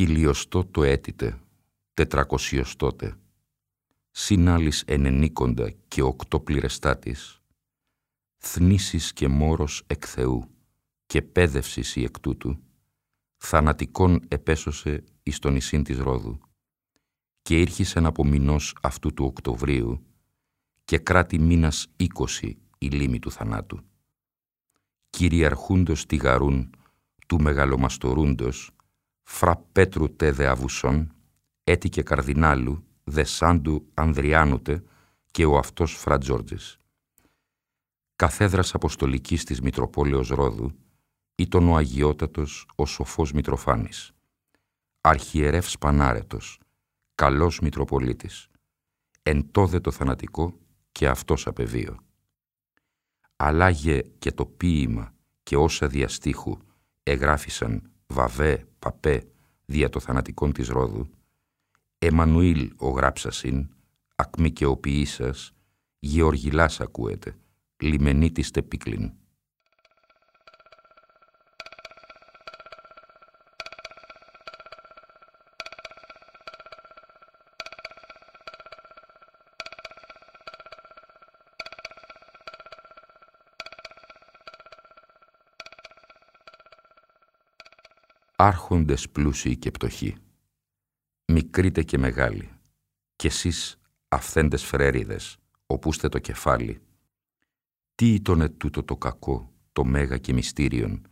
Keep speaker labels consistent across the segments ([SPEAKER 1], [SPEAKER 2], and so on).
[SPEAKER 1] Χιλιοστό το έτητε, τετρακοσιοστότε, συν άλλης ενενίκοντα και οκτώ πληρεστάτης, θνήσεις και μόρος εκ Θεού και πέδευσης η εκ τούτου, θανατικών επέσωσε εις τον νησίν της Ρόδου. Και ήρχισεν από μηνός αυτού του Οκτωβρίου και κράτη μήνας είκοσι η λίμη του θανάτου. Κυριαρχούντος τη γαρούν του μεγαλομαστορούντος φραπέτρου τε δε αβουσόν, έτικε καρδινάλου, δε σάντου Ανδριάνοτε και ο αυτός φρα Τζόρτζης. Καθέδρας Αποστολικής της Μητροπόλεως Ρόδου, ήταν ο Αγιότατος ο Σοφός Μητροφάνης. Αρχιερεύς Πανάρετος, καλός Μητροπολίτης. Εν τόδε το θανατικό και αυτός απεβίω. Αλλάγε και το ποίημα και όσα διαστήχου εγγράφησαν Βαβέ, Παπέ, δια το θανατικόν της Ρόδου, Εμμανουήλ ο γράψασιν, ακμή και ο ποιήσας, Γεωργιλάς ακούεται, λιμενίτης τεπίκλιν. Άρχοντες πλούσιοι και πτωχοί, μικρείτε και μεγάλοι, κι εσείς αυθέντες φρέριδες, οπούστε το κεφάλι, τι ήτονε τούτο το κακό, το μέγα και μυστήριον,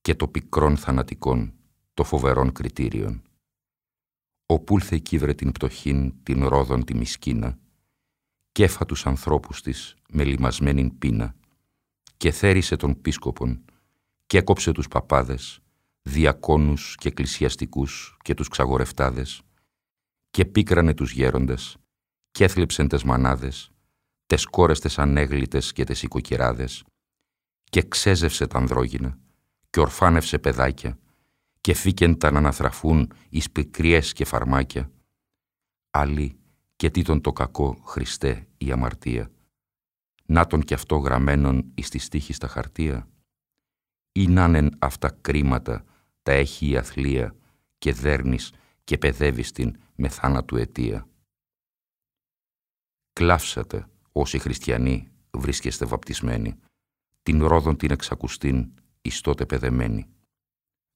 [SPEAKER 1] και το πικρόν θανατικών, το φοβερόν κριτήριον. Οπούλθε κύβρε την πτωχήν, την ρόδον τη μισκίνα, κέφα τους ανθρώπους της με λιμασμένην πείνα, και θέρισε τον πίσκοπον, και έκοψε τους παπάδες, διακόνους και εκκλησιαστικούς και τους ξαγορευτάδες και πίκρανε τους γέροντες και έθλιψεν τες μανάδες, τες κόρες τες ανέγλητες και τες οικοκυράδες και ξέζευσε τα ανδρόγυνα και ορφάνευσε παιδάκια και φύκεν τα να αναθραφούν εις πικριές και φαρμάκια. Άλλοι και τι τον το κακό, Χριστέ, η αμαρτία. Να τον κι αυτό γραμμένον εις τη στίχη στα χαρτία. Ή νάνεν αυτά κρίματα τα έχει η αθλία και δέρνεις και παιδεύεις την με θάνατου αιτία. Κλάψατε όσοι χριστιανοί βρίσκεστε βαπτισμένοι, την ρόδον την εξακουστήν εις τότε παιδεμένη.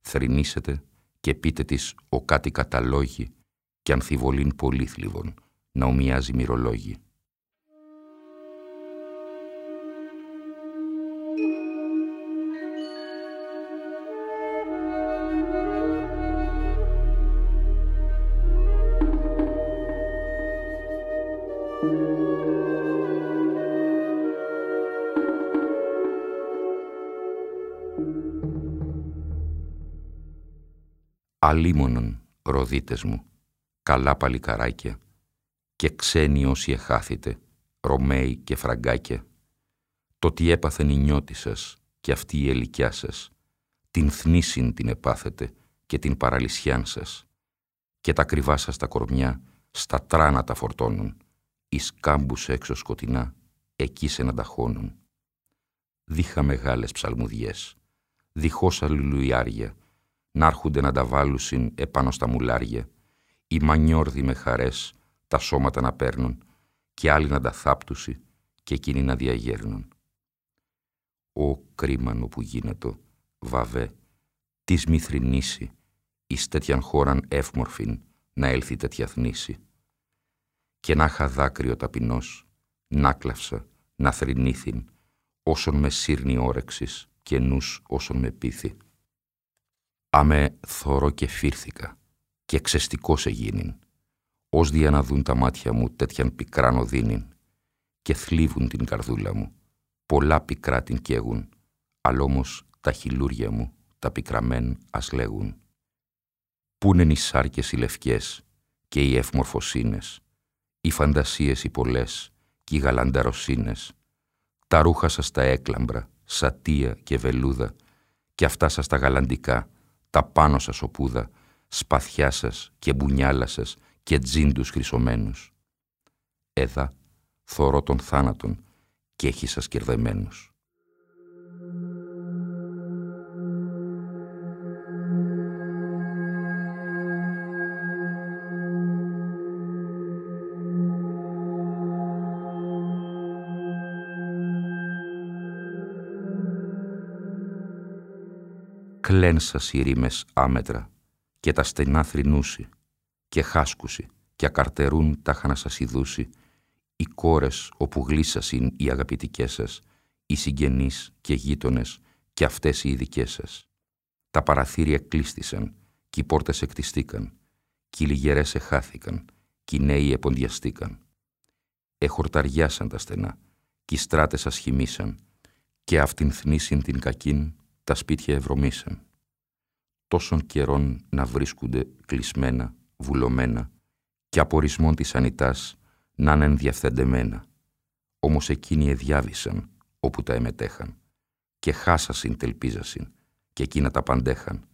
[SPEAKER 1] Θρυνήσετε και πείτε της ο κάτι καταλόγη και ανθιβολήν πολύθλιβον, να ομοιάζει μυρολόγη. Αλίμονον, ροδίτες μου, καλά παλικαράκια, και ξένοι όσοι εχάθητε, Ρωμαίοι και Φραγκάκια, το τι έπαθεν η νιώτη σας και αυτή η ελικιά σας, την θνήσιν την επάθετε και την παραλυσιάν σας, και τα κρυβά σας τα κορμιά στα τράνα τα φορτώνουν, εις κάμπους έξω σκοτεινά, εκεί σε να τα χώνουν. Δίχα μεγάλες ψαλμουδιές, διχώς αλληλουιάρια, να έρχονται να τα βάλουσιν επάνω στα μουλάρια, οι μανιόρδοι με χαρές τα σώματα να παίρνουν και άλλοι να τα θάπτουσι και εκείνοι να διαγέρνουν. Ω κρίμανο που γίνεται, βαβέ, της μη θρυνήσει, εις τέτοιαν χώραν ευμορφην να έλθει τέτοια θνήση. Και να είχα δάκρυο ταπεινός, να κλαυσα, να θρυνήθην, όσον με σύρνει όρεξης και νους όσον με πείθει. Άμε θωρώ και φύρθηκα και ξεστικός εγίνην, ως δια να δουν τα μάτια μου τέτοιαν πικράν οδύνην και θλίβουν την καρδούλα μου, πολλά πικρά την καίγουν, αλλά όμως τα χιλούρια μου τα πικραμέν ας λέγουν. Πού οι σάρκες οι λευκές και οι ευμορφοσύνες, οι φαντασίες οι πολλές και οι γαλανταροσύνες, τα ρούχα σας τα έκλαμπρα, σατία και βελούδα, και αυτά σας τα γαλαντικά, τα πάνω σας οπούδα, σπαθιά σας και μπουνιάλα σας και τζίντους χρυσωμένους. Έδα, θωρώ των θάνατων και έχει σας κερδεμένους. Κλένσας οι ρήμες άμετρα και τα στενά θρυνούσι και χάσκουσι και ακαρτερούν τα να σας ειδούσι οι κόρες όπου γλύσασιν οι αγαπητικές σας, οι συγγενείς και γείτονες και αυτές οι ειδικές σας. Τα παραθύρια κλείστησαν και οι πόρτες εκτιστήκαν και οι λιγερές εχάθηκαν και οι νέοι εποντιαστήκαν. Εχορταριάσαν τα στενά και οι στράτες ασχημίσαν και αυτήν θνήσιν την κακήν τα σπίτια ευρωμήσαν. Τόσων καιρών να βρίσκονται κλεισμένα, βουλωμένα και απορισμών της ανιτάς να είναι ενδιαφθεντεμένα. Όμως εκείνοι εδιάβησαν όπου τα εμετέχαν και χάσασιν τελπίζασιν και εκείνα τα παντέχαν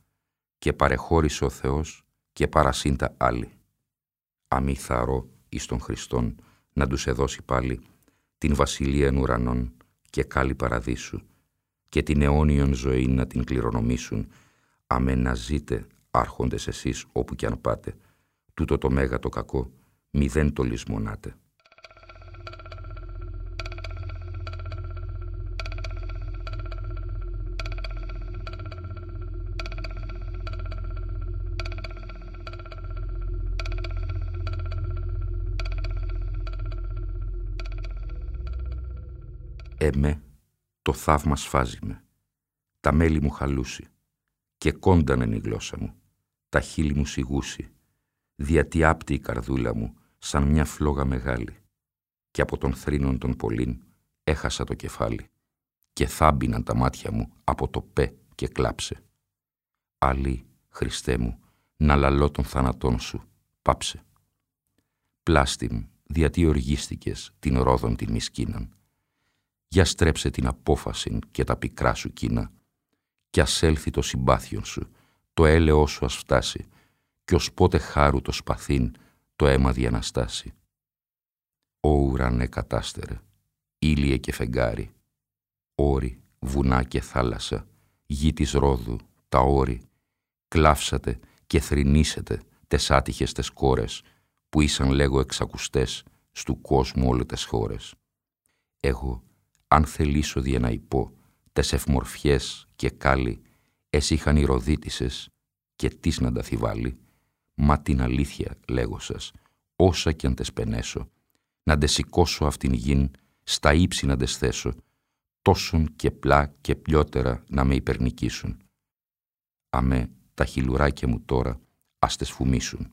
[SPEAKER 1] και παρεχώρησε ο Θεός και παρασύν τα άλλοι. Αμή θαρώ εις τον Χριστόν να τους εδώσει πάλι την βασιλεία εν ουρανών και κάλλη παραδείσου και την αιώνιον ζωή να την κληρονομήσουν, αμέ να ζείτε άρχοντες εσείς όπου κι αν πάτε, τούτο το μέγα το κακό, μηδέν το λησμονάτε. Εμέ το θαύμα σφάζει με. Τα μέλη μου χαλούσει. Και κόντανεν η γλώσσα μου. Τα χείλη μου σιγούσει. Διατιάπτει η καρδούλα μου σαν μια φλόγα μεγάλη. Και από τον θρήνων των πολλήν έχασα το κεφάλι. Και θάμπηναν τα μάτια μου από το πέ και κλάψε. Αλλή, Χριστέ μου, να λαλώ των θανατών σου, πάψε. Πλάστη μου, διατί οργίστηκες την ρόδον την μισκίναν για στρέψε την απόφαση και τα πικρά σου κίνα κι ας έλθει το συμπάθιον σου, το έλεό σου ας φτάσει κι ως πότε χάρου το σπαθήν το αίμα διαναστάσει. Ω ουρανέ κατάστερε, ήλιε και φεγγάρι, όρη, βουνά και θάλασσα, γη της ρόδου, τα όρη, κλάψατε και θρυνήσετε τες άτυχες τες κόρες, που ήσαν λέγω εξακουστές στου κόσμου όλες τες χώρες. Εγώ αν θελήσω δια να υπώ, τες ευμορφιές και κάλλη, εσύ είχαν ηρωδίτησες και τις να τα θυβάλει, μα την αλήθεια λέγω σας, όσα κι αν τες πενέσω, να τε σηκώσω αυτήν γην, στα ύψη να τες θέσω, τόσον και πλά και πλιότερα να με υπερνικήσουν. Αμέ, τα χιλουράκια μου τώρα, ας τες φουμίσουν.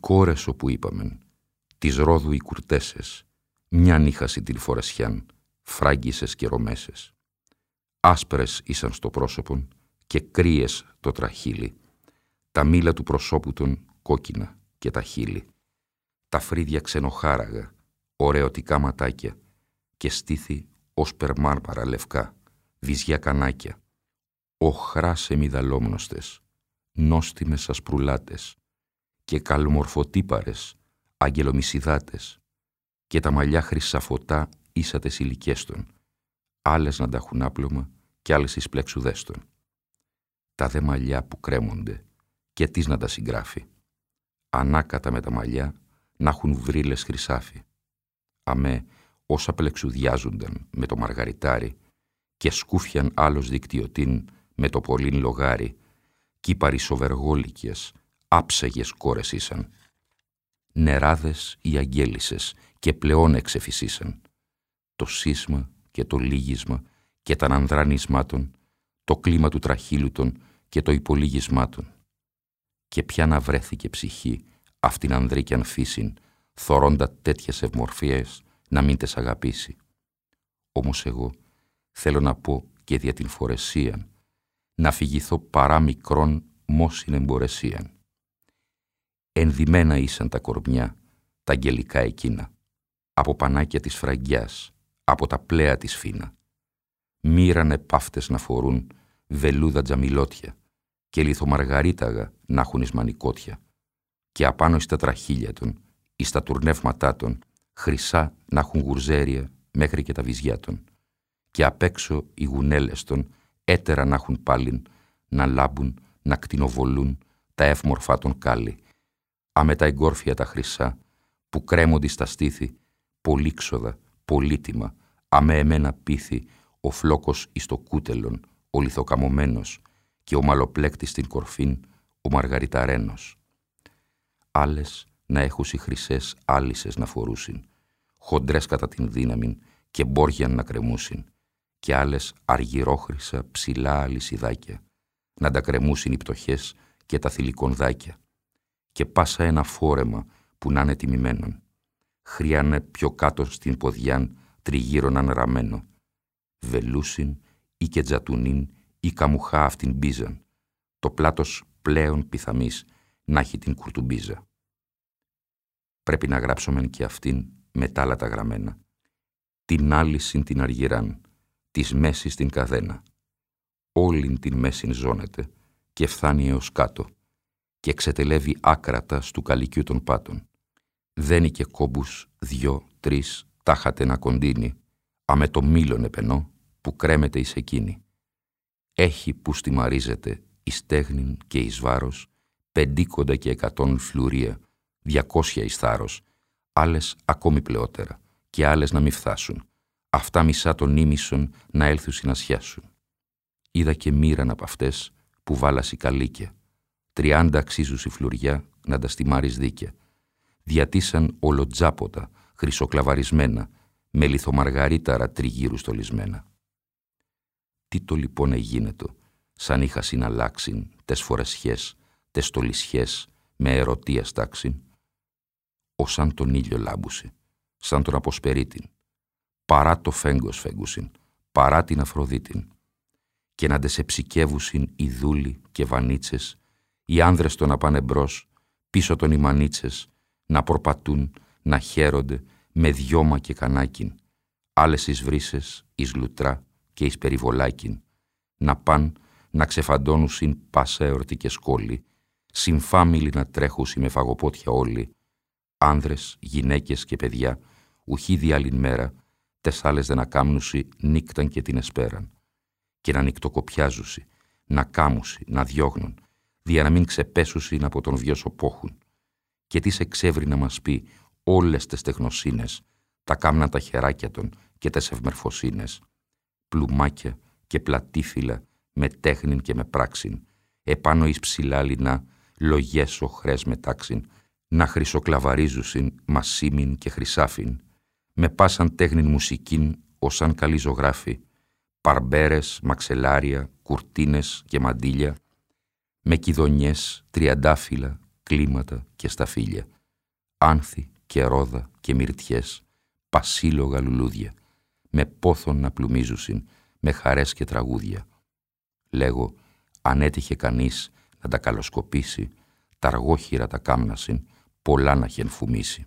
[SPEAKER 1] Κόρες όπου είπαμεν, της ρόδου οι κουρτέσες, μια νύχαση την φορεσιάν, φράγκισες και ρομέσες. Άσπρες ήσαν στο πρόσωπον και κρύες το τραχύλι, τα μήλα του προσώπου των κόκκινα και τα χείλη, τα φρύδια ξενοχάραγα, ωραιωτικά ματάκια και στήθη ως περμάρμαρα λευκά, βυζιά κανάκια, οχρά μυδαλόμνοστες, νόστιμες ασπρουλάτες, και καλομορφοτύπαρες, αγγελομισιδάτες και τα μαλλιά χρυσαφωτά ίσατες ηλικές των, άλλες να τα έχουν άπλωμα και άλλες εις πλεξουδές των. Τα δε μαλλιά που κρέμονται και τις να τα συγκράφει. Ανάκατα με τα μαλλιά να έχουν βρύλες χρυσάφι. Αμέ, όσα πλεξουδιάζονταν με το μαργαριτάρι και σκούφιαν άλλος δικτυωτήν με το πολύν λογάρι κι οι παρισοβεργόλικες, άψεγες κόρες ήσαν. Νεράδες οι αγγέλισσες και πλεόν εξεφυσίσαν. Το σύσμα και το λίγισμα και τα ανδρανισμάτων, το κλίμα του τραχύλουτων και το υπολίγισμάτων. Και πια να βρέθηκε ψυχή αυτήν ανδρίκιαν φύσιν, θωρώντα τέτοιες ευμορφίες να μην τες αγαπήσει. Όμως εγώ θέλω να πω και δια την φορεσίαν, να φυγηθώ παρά μικρόν μόσιν εμπορεσίαν. Ενδυμένα ήσαν τα κορμιά, τα αγγελικά εκείνα, από πανάκια της φραγκιάς, από τα πλέα της φίνα. Μύρανε πάφτες να φορούν βελούδα τζαμιλότια και λιθομαργαρίταγα να έχουν εις μανικότια και απάνω εις τα τραχύλια των, εις τα τουρνεύματά των, χρυσά να έχουν γουρζέρια μέχρι και τα βυζιά των και απ' έξω οι γουνέλες των έτερα να έχουν πάλιν, να λάμπουν, να κτηνοβολούν τα εύμορφα των κάλλη, αμέ τα εγκόρφια τα χρυσά που κρέμονται στα στήθη, πολύξοδα, πολύτιμα, αμέ εμένα πίθη, ο φλόκος εις το κούτελον, ο λιθοκαμωμένος και ο μαλοπλέκτης στην κορφήν, ο μαργαριταρένος. Άλλες να έχουσι χρυσές άλυσες να φορούσιν, χοντρές κατά την δύναμη και μπόργιαν να κρεμούσιν, και άλλες αργυρόχρυσα ψηλά αλυσιδάκια, να τα κρεμούσιν οι πτωχές και τα θηλυκονδάκια, και πάσα ένα φόρεμα που να είναι τιμημένον. Χρειάνε πιο κάτω στην ποδιάν τριγύρω ραμμένο. Βελούσιν ή και τζατουνίν ή καμουχά αυτήν μπίζαν. Το πλάτος πλέον πιθαμής να έχει την κουρτουμπίζα. Πρέπει να γράψομεν και αυτήν μετά τα γραμμένα. Την άλλη συν την αργυράν, της μέσης την καδένα. Όλην την μέσην ζώνεται και φθάνει έως κάτω και ξετελεύει άκρατα στου καλικιού των πάτων. Δένει και κόμπους δυο, τρεις, τάχατε να κοντίνει, αμέ το μήλον επενό που κρέμεται εις εκείνη. Έχει που στιμαρίζεται εις στέγνην και εις βάρος, πεντίκοντα και εκατόν φλουρία, διακόσια εις θάρρος, άλλες ακόμη πλεότερα και άλλες να μη φτάσουν. Αυτά μισά των ήμισων να έλθουν να σχέσουν. Είδα και μοίραν από αυτές που βάλασι καλίκια, τριάντα αξίζουσι φλουριά να τα στιμάρεις δίκαια. Διατήσαν ολοτζάποτα, χρυσοκλαβαρισμένα, με λιθομαργαρίταρα τριγύρου στολισμένα. Τι το λοιπόν εγίνετο, σαν είχα συναλλάξιν τες φορεσιές, τες στολισιές, με ερωτία στάξιν, ο σαν τον ήλιο λάμπουσε, σαν τον αποσπερίτην, παρά το φέγγος φέγγουσιν, παρά την Αφροδίτην, και να σε ψικεύουσιν οι δούλοι και βανίτσες, οι άνδρες το να πάνε μπρος, πίσω των οι μανίτσες, να προπατούν, να χαίρονται με δυόμα και κανάκιν, άλλες εις βρύσες, εις λουτρά και εις περιβολάκιν, να παν να ξεφαντώνουσιν πάσα εορτή σκόλη, συμφάμιλοι να τρέχουσι με φαγοπότια όλοι, άνδρες, γυναίκες και παιδιά, ουχή διάλην μέρα, τες άλλες δεν ακάμνουσι νύκταν και την εσπέραν, και να νυκτοκοπιάζουσι, να κάμουσι, να διώγνουν, δια να μην ξεπέσουσιν από τον βιώσο πόχουν. Και τι σε ξέβρι να μας πει όλες τες τεχνοσύνες, τα κάμνα τα χεράκια των και τες ευμερφοσύνες, πλουμάκια και πλατήφυλλα με τέχνην και με πράξην, επάνω εις ψηλά λινά, λογές οχρές μετάξην, να χρυσοκλαβαρίζουσιν μασίμιν και χρυσάφιν, με πάσαν τέχνην μουσικήν ως αν καλή ζωγράφη, παρμπέρες, μαξελάρια, κουρτίνες και μαντίλια, με κιδονιές, τριαντάφυλλα, κλίματα και σταφύλια, άνθη και ρόδα και μυρτιές, πασίλογα λουλούδια, με πόθον να πλουμίζουσιν, με χαρές και τραγούδια. Λέγω, αν έτυχε κανείς να τα καλοσκοπήσει, τα αργόχειρα τα κάμνασιν, πολλά να χενφουμήσει.